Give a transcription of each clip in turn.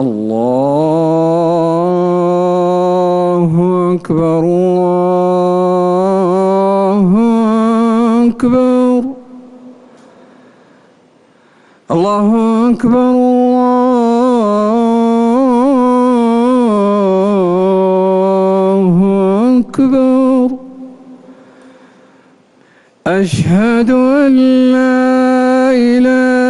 اللہ اکبر اللہ اکبر اللہ اکبر اللہ اکبر اشہد ان لا الہ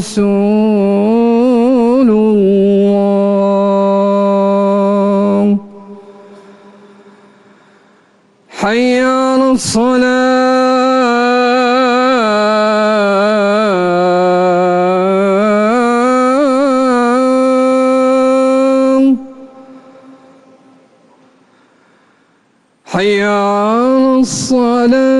رسول الله حي على الصلاة حي على الصلاة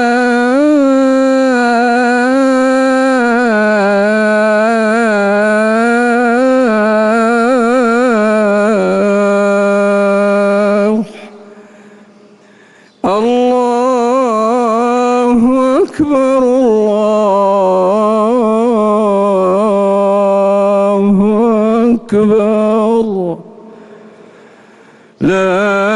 أكبر الله أكبر. لا